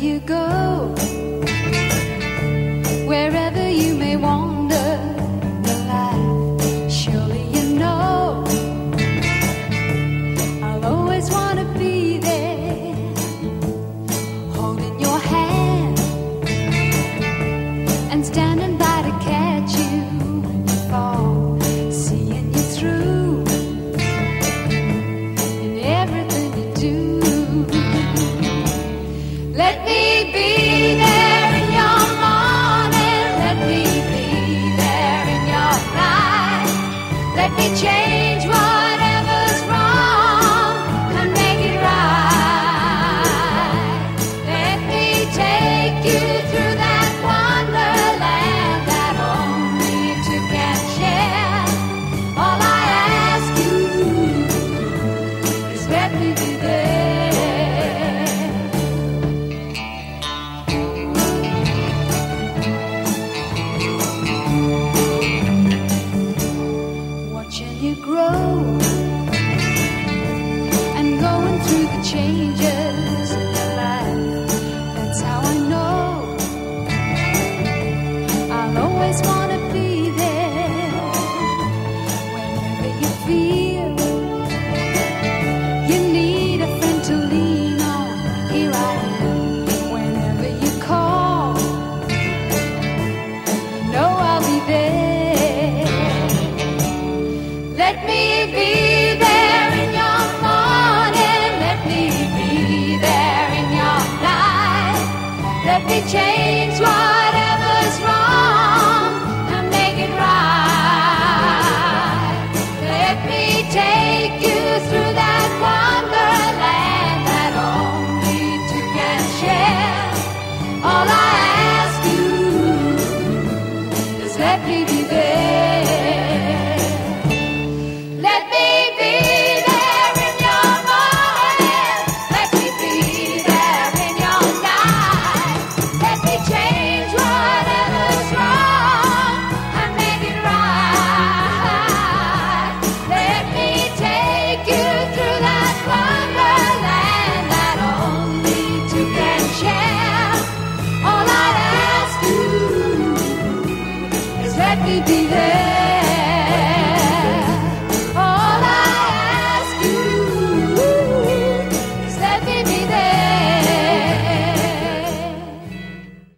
you go, wherever you may wander the life, surely you know. I'll always want to be there, holding your hand and standing by to catch you Let me be there in your morning. Let me be there in your night. Let me change the changes in your life. That's how I know I'll always want to be there whenever you feel you need a friend to lean on. Here I am whenever you call. You know I'll be there. Let me be let me take you through that wonder that only we can share All I ask you is happy to be there.